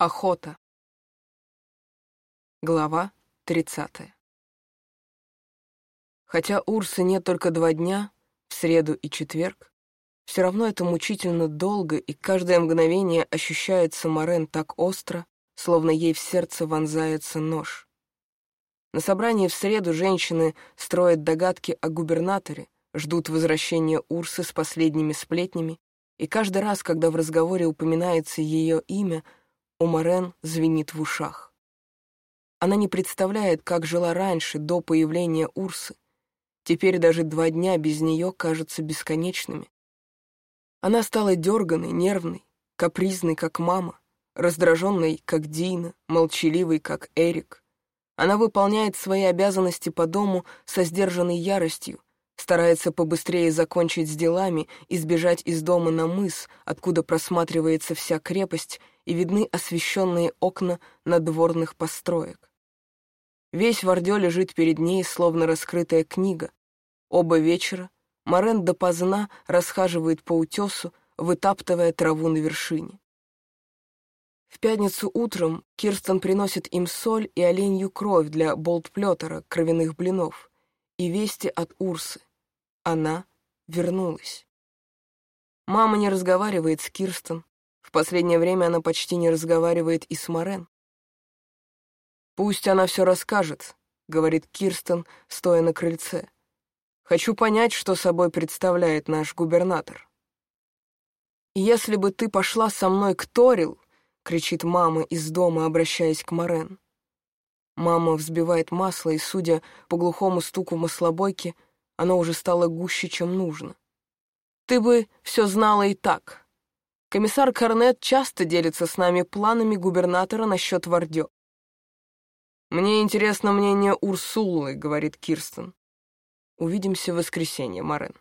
Охота. Глава 30. Хотя Урсы нет только два дня, в среду и четверг, все равно это мучительно долго, и каждое мгновение ощущается Морен так остро, словно ей в сердце вонзается нож. На собрании в среду женщины строят догадки о губернаторе, ждут возвращения Урсы с последними сплетнями, и каждый раз, когда в разговоре упоминается ее имя — у Морен звенит в ушах. Она не представляет, как жила раньше, до появления Урсы. Теперь даже два дня без нее кажутся бесконечными. Она стала дерганой, нервной, капризной, как мама, раздраженной, как Дина, молчаливой, как Эрик. Она выполняет свои обязанности по дому со сдержанной яростью, старается побыстрее закончить с делами и сбежать из дома на мыс, откуда просматривается вся крепость и видны освещенные окна надворных построек. Весь Вардё лежит перед ней, словно раскрытая книга. Оба вечера Морен допоздна расхаживает по утесу, вытаптывая траву на вершине. В пятницу утром Кирстен приносит им соль и оленью кровь для болтплетера, кровяных блинов, и вести от Урсы. Она вернулась. Мама не разговаривает с Кирстен, в последнее время она почти не разговаривает и с Морен. «Пусть она все расскажет», — говорит Кирстен, стоя на крыльце. «Хочу понять, что собой представляет наш губернатор». «Если бы ты пошла со мной к Торил», — кричит мама из дома, обращаясь к Морен. Мама взбивает масло, и, судя по глухому стуку маслобойки, оно уже стало гуще, чем нужно. «Ты бы все знала и так», Комиссар Корнет часто делится с нами планами губернатора насчет Вардё. «Мне интересно мнение Урсулы», — говорит Кирстен. «Увидимся в воскресенье, Марен».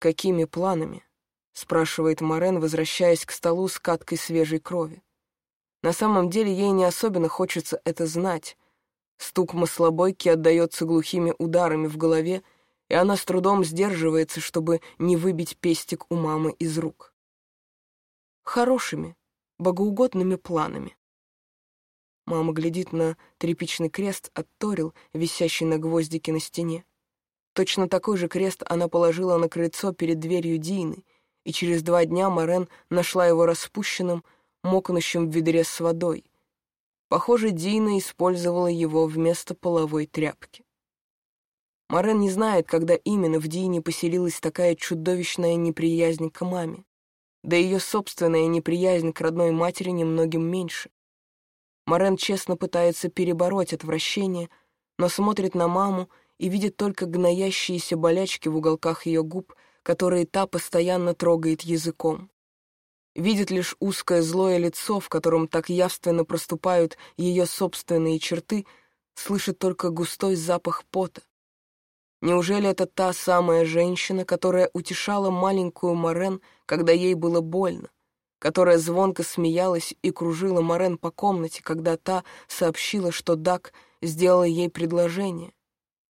«Какими планами?» — спрашивает Марен, возвращаясь к столу с каткой свежей крови. На самом деле ей не особенно хочется это знать. Стук маслобойки отдаётся глухими ударами в голове, и она с трудом сдерживается, чтобы не выбить пестик у мамы из рук. Хорошими, богоугодными планами. Мама глядит на тряпичный крест от Торил, висящий на гвоздике на стене. Точно такой же крест она положила на крыльцо перед дверью Дины, и через два дня Морен нашла его распущенным, мокнущим в ведре с водой. Похоже, Дина использовала его вместо половой тряпки. Морен не знает, когда именно в Дине поселилась такая чудовищная неприязнь к маме. Да ее собственная неприязнь к родной матери немногим меньше. Морен честно пытается перебороть отвращение, но смотрит на маму и видит только гноящиеся болячки в уголках ее губ, которые та постоянно трогает языком. Видит лишь узкое злое лицо, в котором так явственно проступают ее собственные черты, слышит только густой запах пота. Неужели это та самая женщина, которая утешала маленькую Морен, когда ей было больно, которая звонко смеялась и кружила Морен по комнате, когда та сообщила, что Дак сделала ей предложение,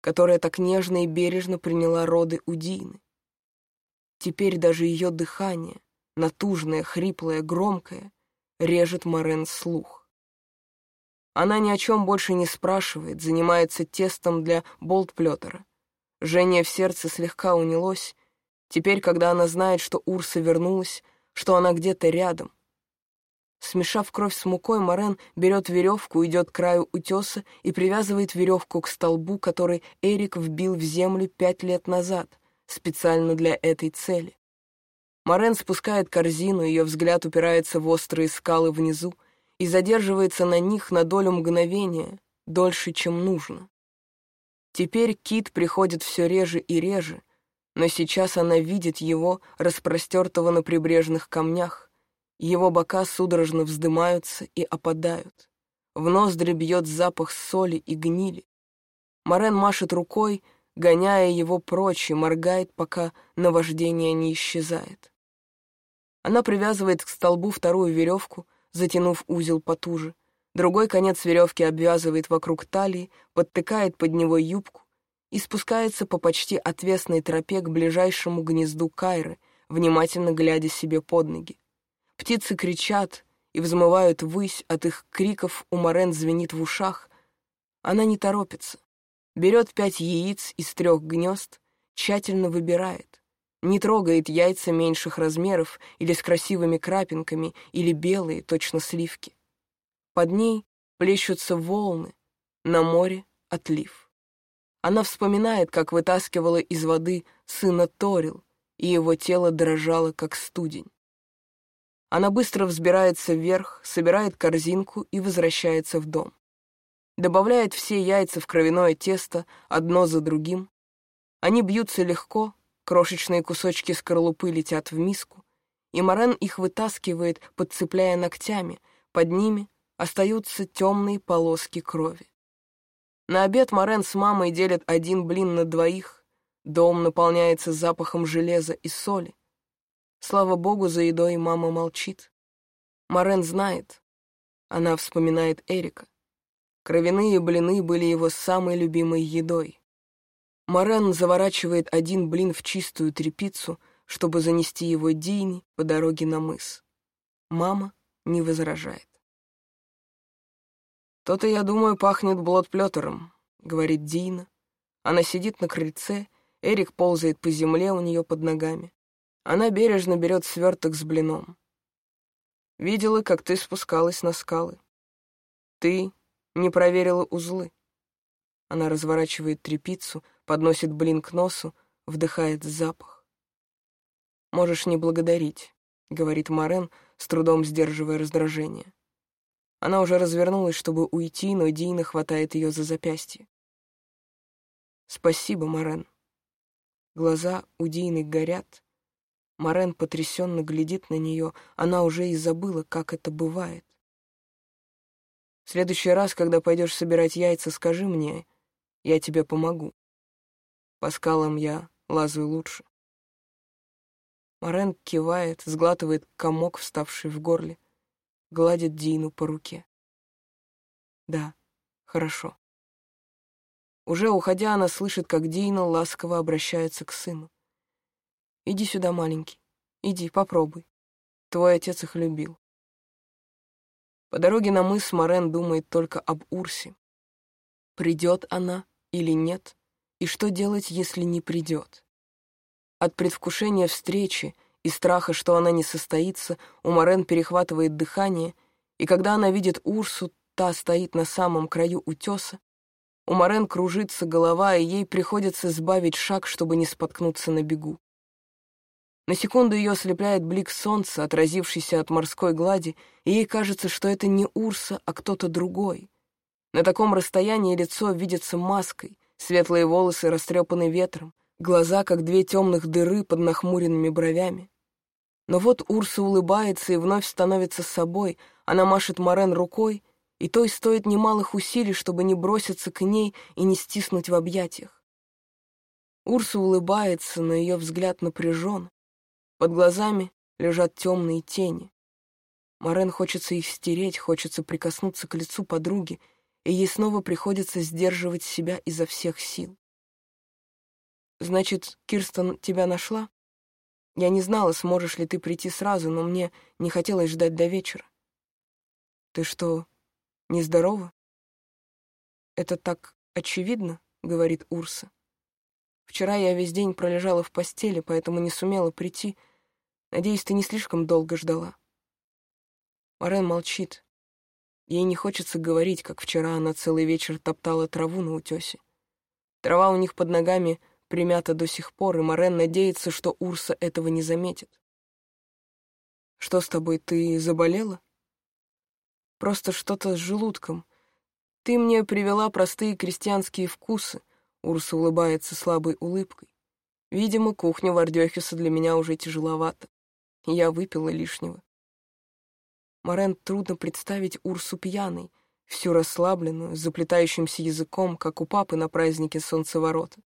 которая так нежно и бережно приняла роды у Дины? Теперь даже ее дыхание, натужное, хриплое, громкое, режет Морен слух. Она ни о чем больше не спрашивает, занимается тестом для болтплетера Жжение в сердце слегка унялось, теперь, когда она знает, что Урса вернулась, что она где-то рядом. Смешав кровь с мукой, Морен берет веревку, идет к краю утеса и привязывает веревку к столбу, который Эрик вбил в землю пять лет назад, специально для этой цели. Морен спускает корзину, ее взгляд упирается в острые скалы внизу и задерживается на них на долю мгновения, дольше, чем нужно. Теперь Кит приходит все реже и реже, но сейчас она видит его, распростертого на прибрежных камнях. Его бока судорожно вздымаются и опадают. В ноздри бьет запах соли и гнили. Морен машет рукой, гоняя его прочь и моргает, пока наваждение не исчезает. Она привязывает к столбу вторую веревку, затянув узел потуже, Другой конец веревки обвязывает вокруг талии, подтыкает под него юбку и спускается по почти отвесной тропе к ближайшему гнезду Кайры, внимательно глядя себе под ноги. Птицы кричат, и взмывают ввысь, от их криков у Морен звенит в ушах. Она не торопится. Берет пять яиц из трех гнезд, тщательно выбирает. Не трогает яйца меньших размеров или с красивыми крапинками, или белые, точно сливки. Под ней плещутся волны, на море отлив. Она вспоминает, как вытаскивала из воды сына Торил, и его тело дрожало, как студень. Она быстро взбирается вверх, собирает корзинку и возвращается в дом. Добавляет все яйца в кровяное тесто, одно за другим. Они бьются легко, крошечные кусочки скорлупы летят в миску, и Морен их вытаскивает, подцепляя ногтями, под ними остаются темные полоски крови. На обед Морен с мамой делят один блин на двоих, дом наполняется запахом железа и соли. Слава богу, за едой мама молчит. Морен знает. Она вспоминает Эрика. Кровяные блины были его самой любимой едой. Морен заворачивает один блин в чистую тряпицу, чтобы занести его Дине по дороге на мыс. Мама не возражает. «То-то, я думаю, пахнет блотплётером», — говорит Дина. Она сидит на крыльце, Эрик ползает по земле у нее под ногами. Она бережно берет сверток с блином. Видела, как ты спускалась на скалы. Ты не проверила узлы. Она разворачивает трепицу, подносит блин к носу, вдыхает запах. «Можешь не благодарить», — говорит Морен, с трудом сдерживая раздражение. Она уже развернулась, чтобы уйти, но Дина хватает ее за запястье. «Спасибо, Морен». Глаза у Дины горят, Морен потрясенно глядит на нее, она уже и забыла, как это бывает. В следующий раз, когда пойдешь собирать яйца, скажи мне, я тебе помогу. По скалам я лазаю лучше. Морен кивает, сглатывает комок, вставший в горле, гладит Дину по руке. Да, хорошо. Уже уходя, она слышит, как Дина ласково обращается к сыну. Иди сюда, маленький. Иди, попробуй. Твой отец их любил. По дороге на мыс Морен думает только об Урсе. Придет она или нет, и что делать, если не придет. От предвкушения встречи и страха, что она не состоится, у Морен перехватывает дыхание, и когда она видит Урсу, та стоит на самом краю утеса, у Морен кружится голова, и ей приходится сбавить шаг, чтобы не споткнуться на бегу. На секунду ее ослепляет блик солнца, отразившийся от морской глади, и ей кажется, что это не Урса, а кто-то другой. На таком расстоянии лицо видится маской, светлые волосы растрепаны ветром, глаза, как две темных дыры под нахмуренными бровями. Но вот Урса улыбается и вновь становится собой, она машет Морен рукой, и той стоит немалых усилий, чтобы не броситься к ней и не стиснуть в объятиях. Урса улыбается, но ее взгляд напряжен, под глазами лежат темные тени. Морен хочется их стереть, хочется прикоснуться к лицу подруги, и ей снова приходится сдерживать себя изо всех сил. «Значит, Кирстен тебя нашла? Я не знала, сможешь ли ты прийти сразу, но мне не хотелось ждать до вечера. Ты что, нездорова?» «Это так очевидно», — говорит Урса. «Вчера я весь день пролежала в постели, поэтому не сумела прийти, — Надеюсь, ты не слишком долго ждала. Морен молчит. Ей не хочется говорить, как вчера она целый вечер топтала траву на утесе. Трава у них под ногами примята до сих пор, и Морен надеется, что Урса этого не заметит. «Что с тобой, ты заболела?» «Просто что-то с желудком. Ты мне привела простые крестьянские вкусы», — Урса улыбается слабой улыбкой. «Видимо, кухня Вардёхиса для меня уже тяжеловата. Я выпила лишнего. Морен трудно представить Урсу пьяной, всю расслабленную, с заплетающимся языком, как у папы на празднике солнцеворота.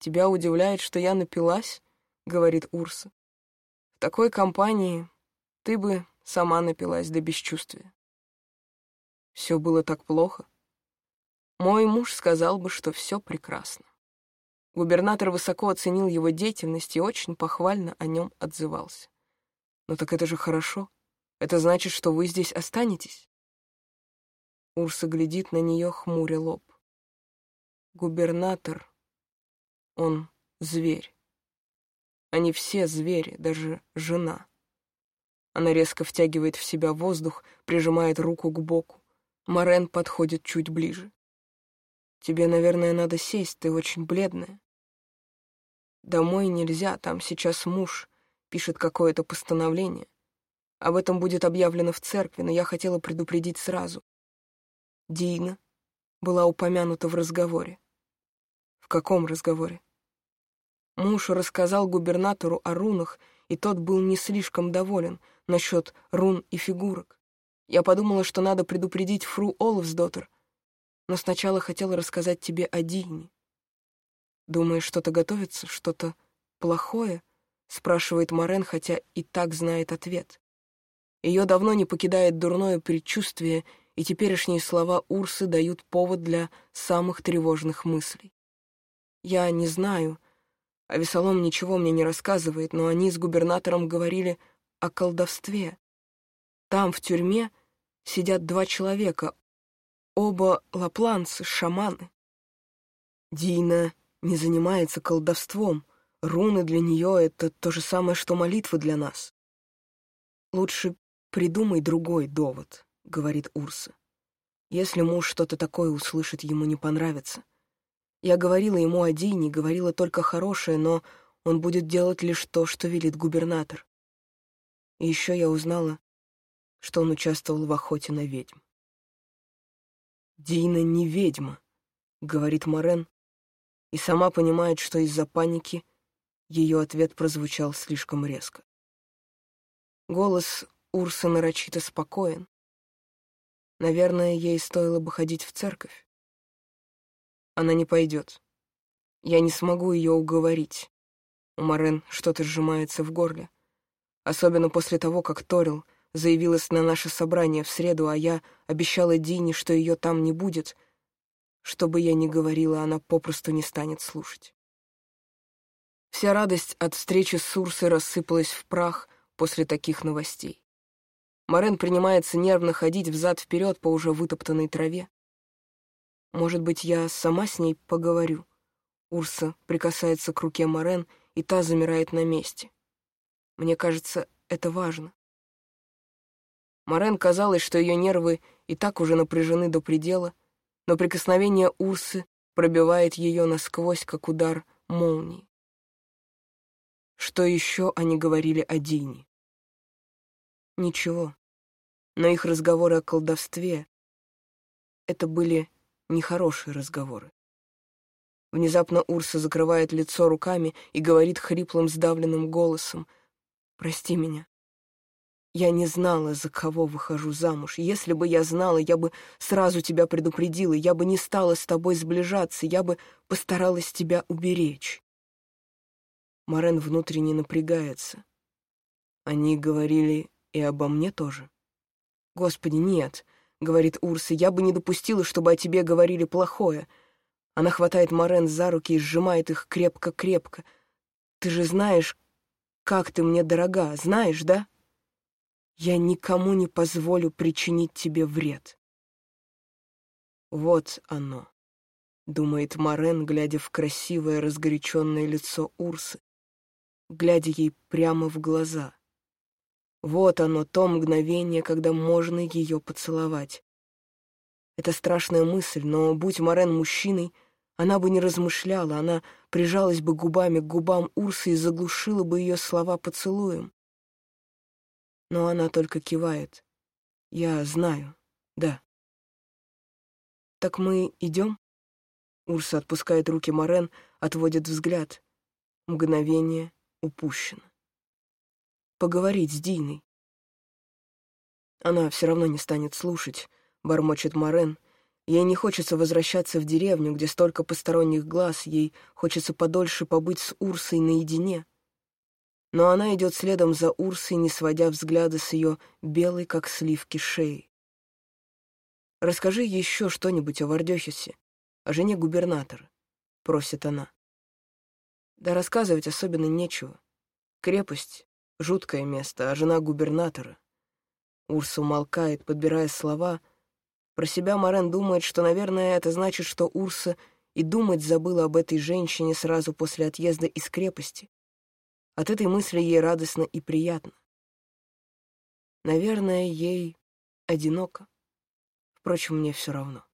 «Тебя удивляет, что я напилась?» — говорит Урса. «В такой компании ты бы сама напилась до бесчувствия». Все было так плохо. Мой муж сказал бы, что все прекрасно. Губернатор высоко оценил его деятельность и очень похвально о нем отзывался. «Ну так это же хорошо. Это значит, что вы здесь останетесь?» Урса глядит на нее, хмуря лоб. Губернатор, он зверь. Они все звери, даже жена. Она резко втягивает в себя воздух, прижимает руку к боку. Морен подходит чуть ближе. «Тебе, наверное, надо сесть, ты очень бледная». «Домой нельзя, там сейчас муж», пишет какое-то постановление. Об этом будет объявлено в церкви, но я хотела предупредить сразу. Дина была упомянута в разговоре. Каком разговоре? Муж рассказал губернатору о рунах, и тот был не слишком доволен насчет рун и фигурок. Я подумала, что надо предупредить фру Олвсдоттер, но сначала хотела рассказать тебе о Дине. Думаешь, что-то готовится, что-то плохое? спрашивает Морен, хотя и так знает ответ. Ее давно не покидает дурное предчувствие, и теперешние слова Урсы дают повод для самых тревожных мыслей. Я не знаю, а Весолом ничего мне не рассказывает, но они с губернатором говорили о колдовстве. Там, в тюрьме, сидят два человека, оба лапланцы, шаманы. Дина не занимается колдовством, руны для нее — это то же самое, что молитвы для нас. Лучше придумай другой довод, — говорит Урса. Если муж что-то такое услышит, ему не понравится. Я говорила ему о Дине, говорила только хорошее, но он будет делать лишь то, что велит губернатор. И еще я узнала, что он участвовал в охоте на ведьм. «Дина не ведьма», — говорит Морен, и сама понимает, что из-за паники ее ответ прозвучал слишком резко. Голос Урса нарочито спокоен. Наверное, ей стоило бы ходить в церковь. Она не пойдет. Я не смогу ее уговорить. У Морен что-то сжимается в горле. Особенно после того, как Торил заявилась на наше собрание в среду, а я обещала Дине, что ее там не будет. Что бы я ни говорила, она попросту не станет слушать. Вся радость от встречи с Урсой рассыпалась в прах после таких новостей. Морен принимается нервно ходить взад-вперед по уже вытоптанной траве. Может быть, я сама с ней поговорю. Урса прикасается к руке Морен, и та замирает на месте. Мне кажется, это важно. Морен казалось, что ее нервы и так уже напряжены до предела, но прикосновение Урсы пробивает ее насквозь, как удар молнии. Что еще они говорили о Дине? Ничего. Но их разговоры о колдовстве — это были нехорошие разговоры. Внезапно Урса закрывает лицо руками и говорит хриплым, сдавленным голосом. «Прости меня. Я не знала, за кого выхожу замуж. Если бы я знала, я бы сразу тебя предупредила, я бы не стала с тобой сближаться, я бы постаралась тебя уберечь». Морен внутренне напрягается. Они говорили и обо мне тоже. «Господи, нет. — говорит Урса, — «я бы не допустила, чтобы о тебе говорили плохое». Она хватает Морен за руки и сжимает их крепко-крепко. «Ты же знаешь, как ты мне дорога, знаешь, да? Я никому не позволю причинить тебе вред». «Вот оно», — думает Морен, глядя в красивое разгоряченное лицо Урсы, глядя ей прямо в глаза — вот оно, то мгновение, когда можно ее поцеловать. Это страшная мысль, но будь Морен мужчиной, она бы не размышляла, она прижалась бы губами к губам Урсы и заглушила бы ее слова поцелуем. Но она только кивает. Я знаю, да. Так мы идем? Урса отпускает руки Морен, отводит взгляд. Мгновение упущено поговорить с Диной. Она все равно не станет слушать, бормочет Морен. Ей не хочется возвращаться в деревню, где столько посторонних глаз, ей хочется подольше побыть с Урсой наедине. Но она идет следом за Урсой, не сводя взгляда с ее белой, как сливки, шеи. «Расскажи еще что-нибудь о Вардехисе, о жене губернатора», — просит она. Да рассказывать особенно нечего. Крепость, Жуткое место, а жена губернатора. Урса умолкает, подбирая слова. Про себя Морен думает, что, наверное, это значит, что Урса и думать забыла об этой женщине сразу после отъезда из крепости. От этой мысли ей радостно и приятно. Наверное, ей одиноко. Впрочем, мне все равно.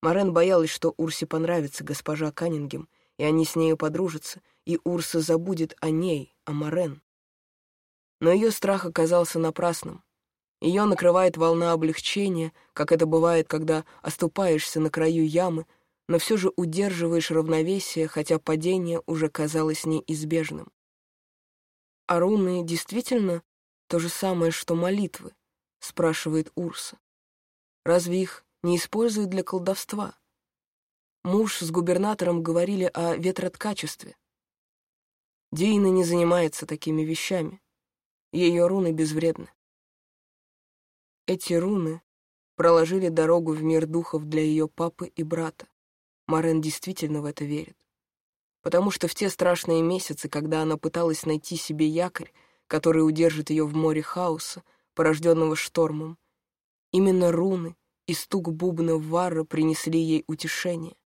Морен боялась, что Урсе понравится госпожа Каннингем, и они с нею подружатся, и Урса забудет о ней, о Морен. Но ее страх оказался напрасным. Ее накрывает волна облегчения, как это бывает, когда оступаешься на краю ямы, но все же удерживаешь равновесие, хотя падение уже казалось неизбежным. А руны действительно то же самое, что молитвы, спрашивает Урса. Разве их не используют для колдовства? Муж с губернатором говорили о ветроткачестве. Дина не занимается такими вещами. Ее руны безвредны. Эти руны проложили дорогу в мир духов для ее папы и брата. Марен действительно в это верит. Потому что в те страшные месяцы, когда она пыталась найти себе якорь, который удержит ее в море хаоса, порожденного штормом, именно руны и стук бубна Варра принесли ей утешение.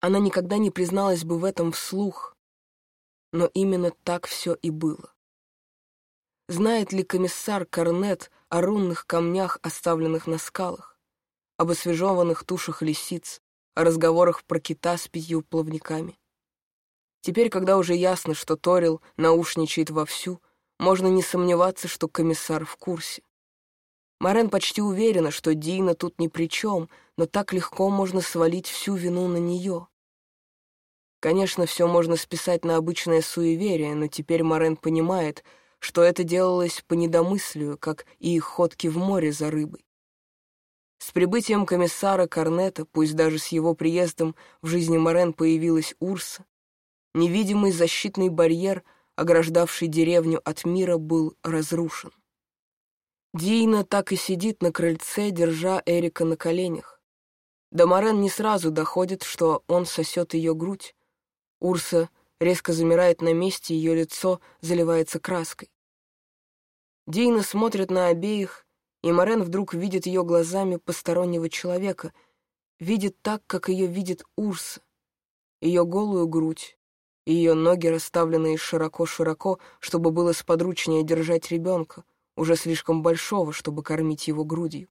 Она никогда не призналась бы в этом вслух, но именно так все и было. Знает ли комиссар Корнет о рунных камнях, оставленных на скалах, об освежеванных тушах лисиц, о разговорах про кита с пятью плавниками? Теперь, когда уже ясно, что Торил наушничает вовсю, можно не сомневаться, что комиссар в курсе. Марен почти уверена, что Дина тут ни при чем, но так легко можно свалить всю вину на нее. Конечно, все можно списать на обычное суеверие, но теперь Марен понимает, что это делалось по недомыслию, как и их ходки в море за рыбой. С прибытием комиссара Корнета, пусть даже с его приездом в жизни Морен появилась Урса, невидимый защитный барьер, ограждавший деревню от мира, был разрушен. Дина так и сидит на крыльце, держа Эрика на коленях. До Морен не сразу доходит, что он сосет ее грудь. Урса резко замирает на месте, ее лицо заливается краской. Дина смотрит на обеих, и Морен вдруг видит ее глазами постороннего человека, видит так, как ее видит Урса, ее голую грудь, ее ноги, расставленные широко-широко, чтобы было сподручнее держать ребенка, уже слишком большого, чтобы кормить его грудью.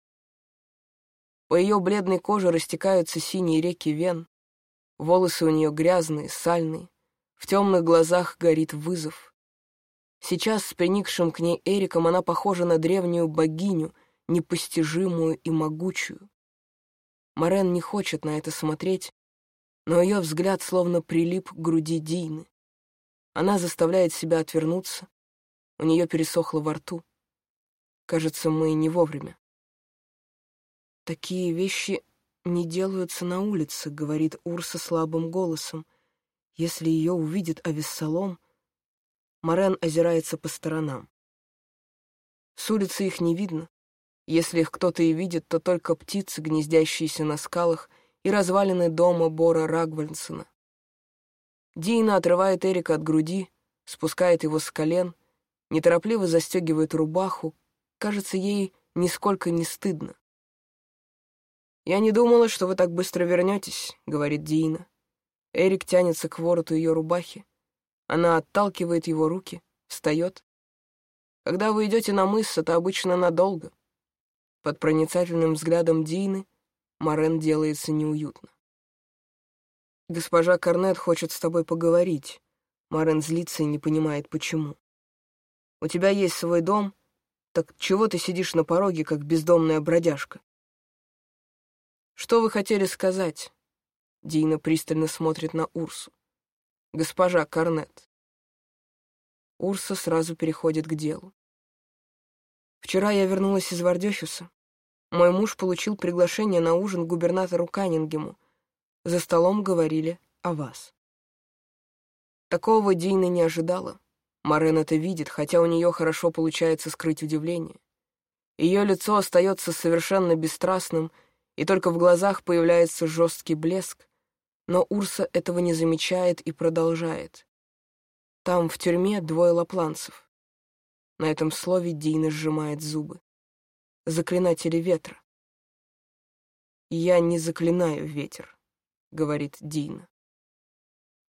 По ее бледной коже растекаются синие реки вен, волосы у нее грязные, сальные, в темных глазах горит вызов. Сейчас с приникшим к ней Эриком она похожа на древнюю богиню, непостижимую и могучую. Морен не хочет на это смотреть, но ее взгляд словно прилип к груди Дины. Она заставляет себя отвернуться, у нее пересохло во рту. Кажется, мы не вовремя. «Такие вещи не делаются на улице», — говорит Урса слабым голосом. «Если ее увидит Авессалом...» Морен озирается по сторонам. С улицы их не видно. Если их кто-то и видит, то только птицы, гнездящиеся на скалах, и развалины дома Бора Рагвальдсона. Дина отрывает Эрика от груди, спускает его с колен, неторопливо застегивает рубаху, Кажется, ей нисколько не стыдно. «Я не думала, что вы так быстро вернетесь», — говорит Дина. Эрик тянется к вороту ее рубахи. Она отталкивает его руки, встает. «Когда вы идете на мыс, это обычно надолго». Под проницательным взглядом Дины Морен делается неуютно. «Госпожа Корнет хочет с тобой поговорить». Морен злится и не понимает, почему. «У тебя есть свой дом, так чего ты сидишь на пороге, как бездомная бродяжка? Что вы хотели сказать? Дина пристально смотрит на Урсу. Госпожа Корнет. Урса сразу переходит к делу. Вчера я вернулась из Вардёхюса. Мой муж получил приглашение на ужин губернатору Каннингему. За столом говорили о вас. Такого Дина не ожидала. Марен это видит, хотя у нее хорошо получается скрыть удивление. Ее лицо остается совершенно бесстрастным, и только в глазах появляется жесткий блеск, но Урса этого не замечает и продолжает. Там, в тюрьме, двое лапланцев. На этом слове Дина сжимает зубы. Заклинатели ветра. «Я не заклинаю ветер», — говорит Дина.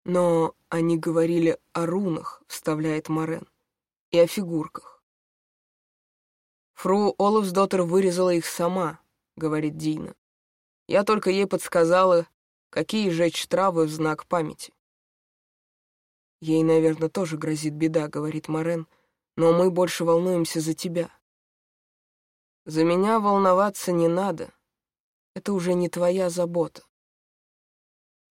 «Но они говорили о рунах», — вставляет Морен, — «и о фигурках». «Фру Олафсдоттер вырезала их сама», — говорит Дина. «Я только ей подсказала, какие жечь травы в знак памяти». «Ей, наверное, тоже грозит беда», — говорит Морен, — «но мы больше волнуемся за тебя». «За меня волноваться не надо», это уже не твоя забота.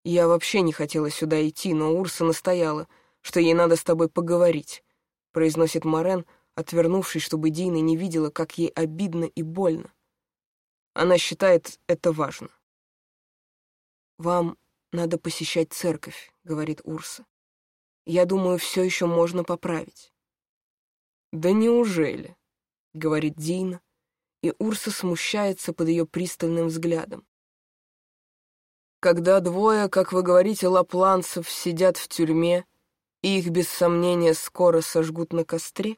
Я вообще не хотела сюда идти, но Урса настояла, что ей надо с тобой поговорить, произносит Морен, отвернувшись, чтобы Дина не видела, как ей обидно и больно. Она считает это важно. «Вам надо посещать церковь», — говорит Урса. «Я думаю, все еще можно поправить». «Да неужели?» — говорит Дина, и Урса смущается под ее пристальным взглядом. Когда двое, как вы говорите, лапланцев сидят в тюрьме, и их, без сомнения, скоро сожгут на костре?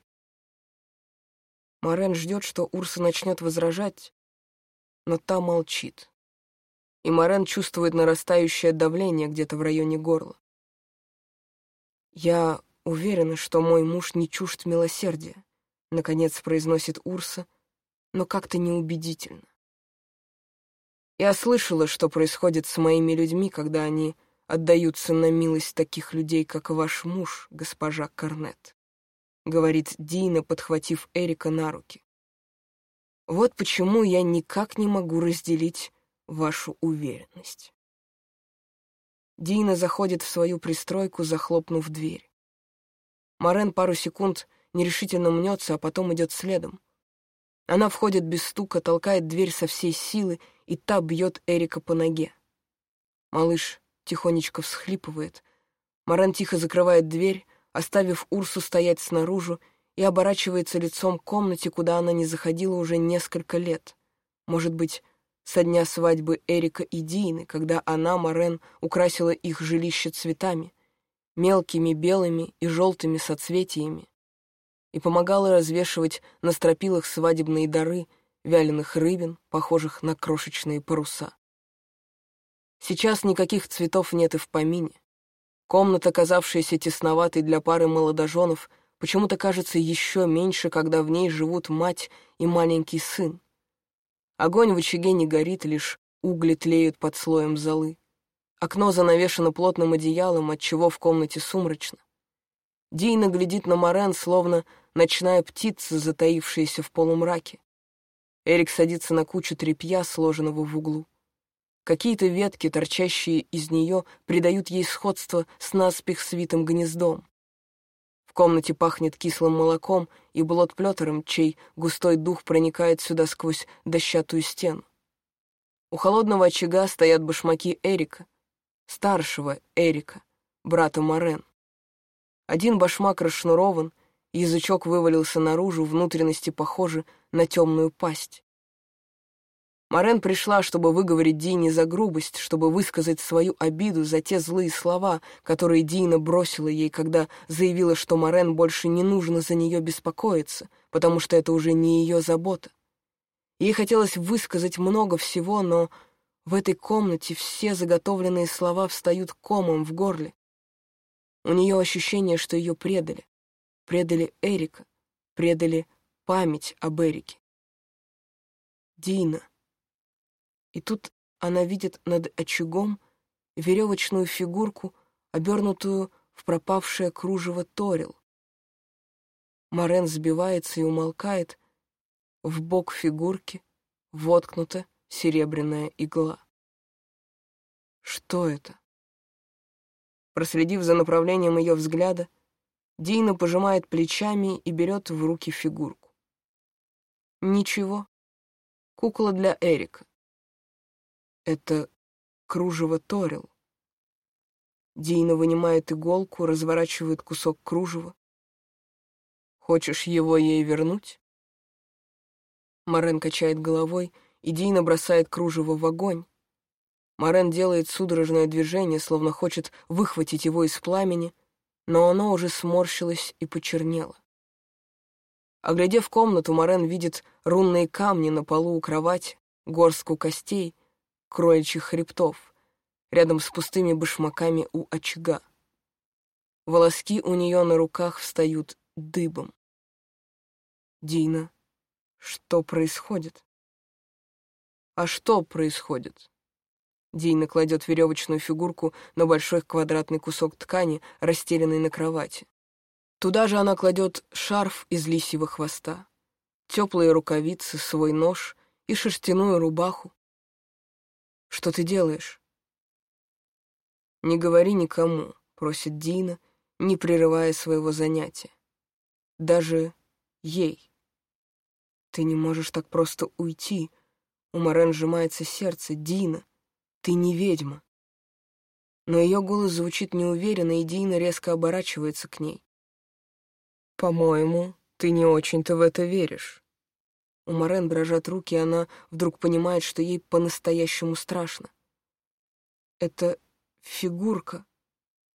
Морен ждет, что Урса начнет возражать, но та молчит. И Морен чувствует нарастающее давление где-то в районе горла. «Я уверена, что мой муж не чужд милосердия», — наконец произносит Урса, но как-то неубедительно. Я слышала, что происходит с моими людьми, когда они отдаются на милость таких людей, как ваш муж, госпожа Корнет», — говорит Дина, подхватив Эрика на руки. «Вот почему я никак не могу разделить вашу уверенность». Дина заходит в свою пристройку, захлопнув дверь. Морен пару секунд нерешительно мнется, а потом идет следом. Она входит без стука, толкает дверь со всей силы, и та бьет Эрика по ноге. Малыш тихонечко всхлипывает. Маран тихо закрывает дверь, оставив Урсу стоять снаружи, и оборачивается лицом к комнате, куда она не заходила уже несколько лет. Может быть, со дня свадьбы Эрика и Дины, когда она, Марен, украсила их жилище цветами, мелкими белыми и желтыми соцветиями, и помогала развешивать на стропилах свадебные дары вяленых рыбин, похожих на крошечные паруса. Сейчас никаких цветов нет и в помине. Комната, казавшаяся тесноватой для пары молодоженов, почему-то кажется еще меньше, когда в ней живут мать и маленький сын. Огонь в очаге не горит, лишь угли тлеют под слоем золы. Окно занавешено плотным одеялом, отчего в комнате сумрачно. Дина глядит на Морен, словно ночная птица, затаившаяся в полумраке. Эрик садится на кучу тряпья, сложенного в углу. Какие-то ветки, торчащие из нее, придают ей сходство с наспех свитым гнездом. Комнате пахнет кислым молоком и блотплетером, чей густой дух проникает сюда сквозь дощатую стену. У холодного очага стоят башмаки Эрика, старшего Эрика, брата Морен. Один башмак расшнурован, язычок вывалился наружу, внутренности похожи на темную пасть. Морен пришла, чтобы выговорить Дине за грубость, чтобы высказать свою обиду за те злые слова, которые Дина бросила ей, когда заявила, что Морен больше не нужно за нее беспокоиться, потому что это уже не ее забота. Ей хотелось высказать много всего, но в этой комнате все заготовленные слова встают комом в горле. У нее ощущение, что ее предали. Предали Эрика, предали память об Эрике. Дина. И тут она видит над очагом веревочную фигурку, обернутую в пропавшее кружево Торил. Морен сбивается и умолкает. В бок фигурки воткнута серебряная игла. Что это? Проследив за направлением ее взгляда, Дина пожимает плечами и берет в руки фигурку. Ничего. Кукла для Эрика. Это кружево Торил. Дина вынимает иголку, разворачивает кусок кружева. Хочешь его ей вернуть? Марен качает головой, и Дина бросает кружево в огонь. Морен делает судорожное движение, словно хочет выхватить его из пламени, но оно уже сморщилось и почернело. Оглядев комнату, Морен видит рунные камни на полу у кровати, горстку костей, кроличьих хребтов, рядом с пустыми башмаками у очага. Волоски у нее на руках встают дыбом. Дина, что происходит? А что происходит? Дина кладет веревочную фигурку на большой квадратный кусок ткани, расстеленный на кровати. Туда же она кладет шарф из лисьего хвоста, теплые рукавицы, свой нож и шерстяную рубаху. Что ты делаешь? Не говори никому, просит Дина, не прерывая своего занятия. Даже ей. Ты не можешь так просто уйти. У Морен сжимается сердце. Дина, ты не ведьма. Но ее голос звучит неуверенно, и Дина резко оборачивается к ней. «По-моему, ты не очень-то в это веришь». У Морен дрожат руки, и она вдруг понимает, что ей по-настоящему страшно. «Это фигурка,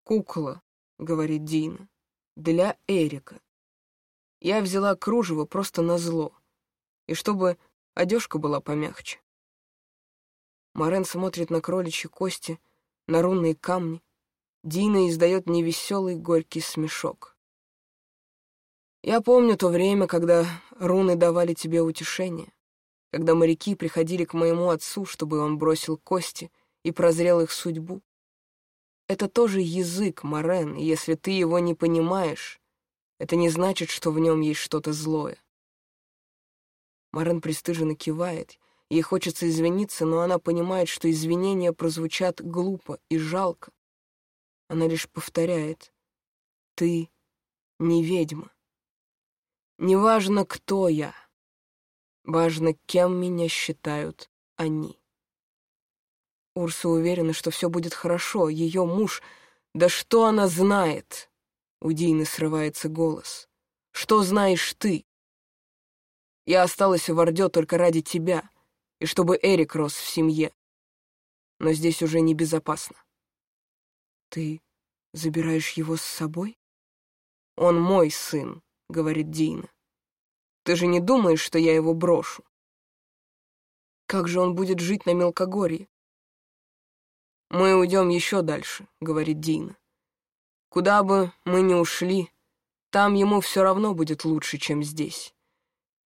кукла, говорит Дина. «Для Эрика. Я взяла кружево просто на зло, и чтобы одежка была помягче». Морен смотрит на кроличьи кости, на рунные камни. Дина издает невеселый горький смешок. «Я помню то время, когда руны давали тебе утешение, когда моряки приходили к моему отцу, чтобы он бросил кости и прозрел их судьбу. Это тоже язык, Морен, и если ты его не понимаешь, это не значит, что в нем есть что-то злое. Морен пристыженно кивает. Ей хочется извиниться, но она понимает, что извинения прозвучат глупо и жалко. Она лишь повторяет. «Ты не ведьма. Неважно, кто я. Важно, кем меня считают они». Урса уверена, что все будет хорошо. Ее муж... Да что она знает? У Дины срывается голос. Что знаешь ты? Я осталась в Орде только ради тебя, и чтобы Эрик рос в семье. Но здесь уже небезопасно. Ты забираешь его с собой? Он мой сын, говорит Дина. Ты же не думаешь, что я его брошу? Как же он будет жить на мелкогорье? «Мы уйдем еще дальше», — говорит Дина. «Куда бы мы ни ушли, там ему все равно будет лучше, чем здесь».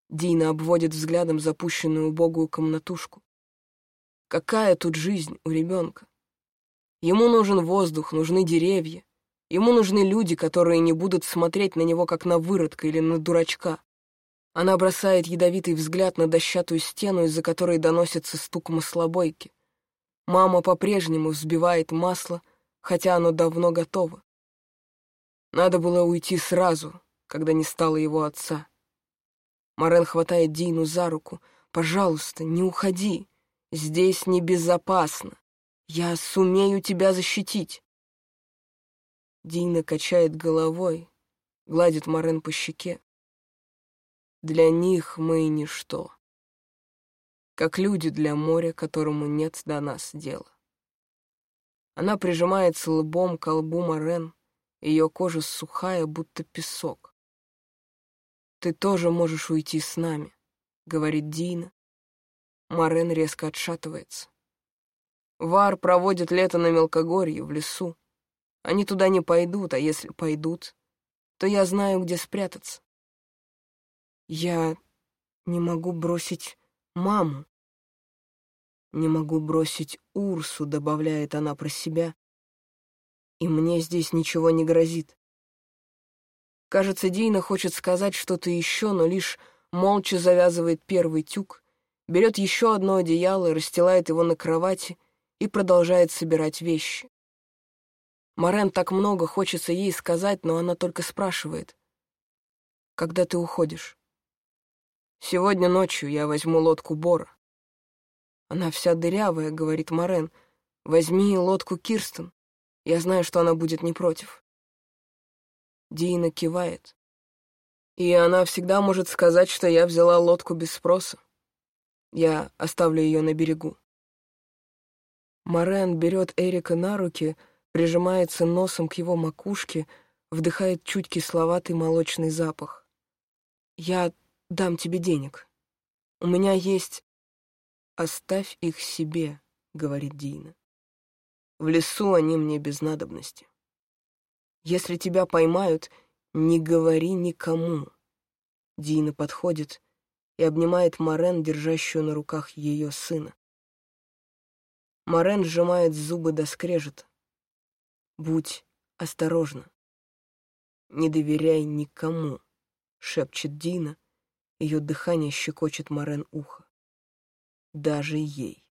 Дина обводит взглядом запущенную убогую комнатушку. Какая тут жизнь у ребенка? Ему нужен воздух, нужны деревья. Ему нужны люди, которые не будут смотреть на него, как на выродка или на дурачка. Она бросает ядовитый взгляд на дощатую стену, из-за которой доносится стук маслобойки. Мама по-прежнему взбивает масло, хотя оно давно готово. Надо было уйти сразу, когда не стало его отца. Морен хватает Дину за руку. «Пожалуйста, не уходи. Здесь небезопасно. Я сумею тебя защитить». Дина качает головой, гладит Морен по щеке. «Для них мы ничто как люди для моря, которому нет до нас дела. Она прижимается лбом к лбу Морен, ее кожа сухая, будто песок. «Ты тоже можешь уйти с нами», — говорит Дина. Морен резко отшатывается. Вар проводит лето на мелкогорье, в лесу. Они туда не пойдут, а если пойдут, то я знаю, где спрятаться. Я не могу бросить маму. Не могу бросить Урсу, добавляет она про себя. И мне здесь ничего не грозит. Кажется, Дина хочет сказать что-то еще, но лишь молча завязывает первый тюк, берет еще одно одеяло, расстилает его на кровати и продолжает собирать вещи. Морен так много хочется ей сказать, но она только спрашивает. «Когда ты уходишь?» Сегодня ночью я возьму лодку Бора. Она вся дырявая, говорит Морен. Возьми лодку Кирстен. Я знаю, что она будет не против. Дина кивает. И она всегда может сказать, что я взяла лодку без спроса. Я оставлю ее на берегу. Морен берет Эрика на руки, прижимается носом к его макушке, вдыхает чуть кисловатый молочный запах. Я дам тебе денег. У меня есть... Оставь их себе, говорит Дина. В лесу они мне без надобности. Если тебя поймают, не говори никому. Дина подходит и обнимает Морен, держащую на руках ее сына. Морен сжимает зубы до скрежета. Будь осторожна. Не доверяй никому, шепчет Дина. Ее дыхание щекочет Морен ухо. Даже ей.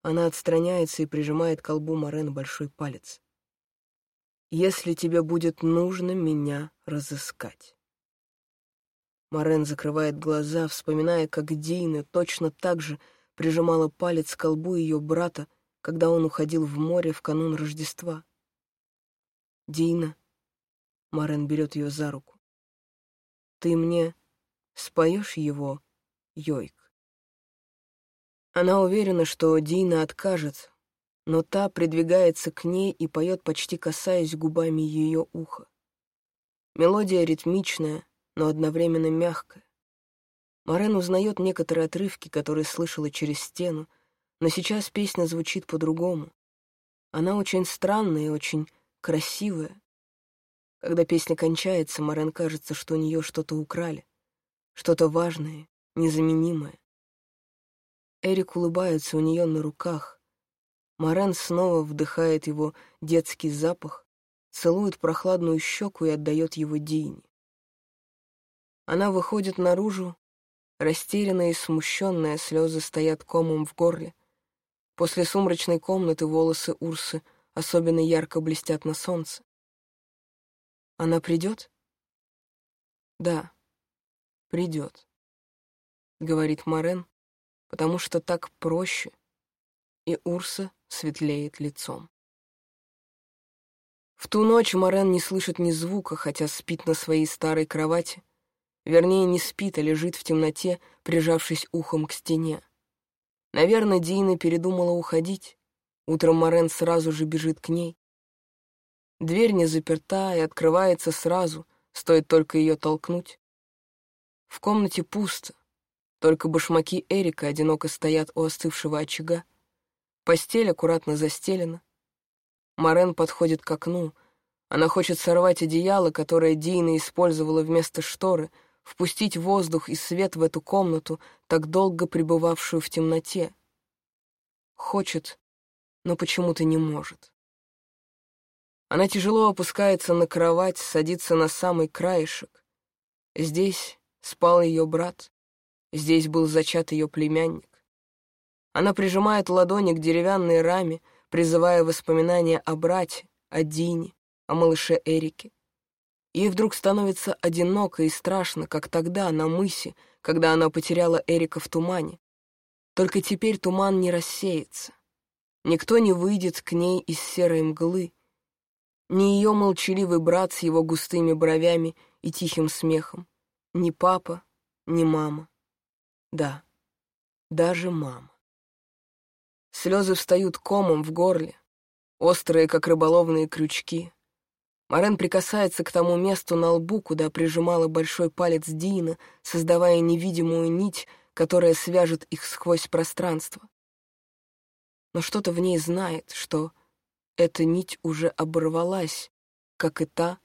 Она отстраняется и прижимает к колбу Морен большой палец. «Если тебе будет нужно меня разыскать». Морен закрывает глаза, вспоминая, как Дина точно так же прижимала палец к колбу ее брата, когда он уходил в море в канун Рождества. «Дина», — Морен берет ее за руку, — «ты мне споешь его, Йойк?» Она уверена, что Дина откажет, но та придвигается к ней и поет, почти касаясь губами ее уха. Мелодия ритмичная, но одновременно мягкая. Морен узнает некоторые отрывки, которые слышала через стену, но сейчас песня звучит по-другому. Она очень странная и очень красивая. Когда песня кончается, Морен кажется, что у нее что-то украли, что-то важное, незаменимое. Эрик улыбается у нее на руках. Морен снова вдыхает его детский запах, целует прохладную щеку и отдает его Дине. Она выходит наружу, растерянная и смущенная, слезы стоят комом в горле. После сумрачной комнаты волосы Урсы особенно ярко блестят на солнце. Она придет? Да, придет, говорит Морен, потому что так проще, и Урса светлеет лицом. В ту ночь Морен не слышит ни звука, хотя спит на своей старой кровати. Вернее, не спит, а лежит в темноте, прижавшись ухом к стене. Наверное, Дина передумала уходить. Утром Морен сразу же бежит к ней. Дверь не заперта и открывается сразу, стоит только ее толкнуть. В комнате пусто, только башмаки Эрика одиноко стоят у остывшего очага. Постель аккуратно застелена. Морен подходит к окну. Она хочет сорвать одеяло, которое Дина использовала вместо шторы, впустить воздух и свет в эту комнату, так долго пребывавшую в темноте. Хочет, но почему-то не может. Она тяжело опускается на кровать, садится на самый краешек. Здесь спал ее брат. Здесь был зачат ее племянник. Она прижимает ладони к деревянной раме, призывая воспоминания о брате, о Дине, о малыше Эрике. Ей вдруг становится одиноко и страшно, как тогда, на мысе, когда она потеряла Эрика в тумане. Только теперь туман не рассеется. Никто не выйдет к ней из серой мглы. Ни ее молчаливый брат с его густыми бровями и тихим смехом, ни папа, ни мама. Да, даже мама. Слезы встают комом в горле, острые, как рыболовные крючки. Марен прикасается к тому месту на лбу, куда прижимала большой палец Дина, создавая невидимую нить, которая свяжет их сквозь пространство. Но что-то в ней знает, что эта нить уже оборвалась, как и та,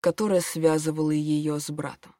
которая связывала ее с братом.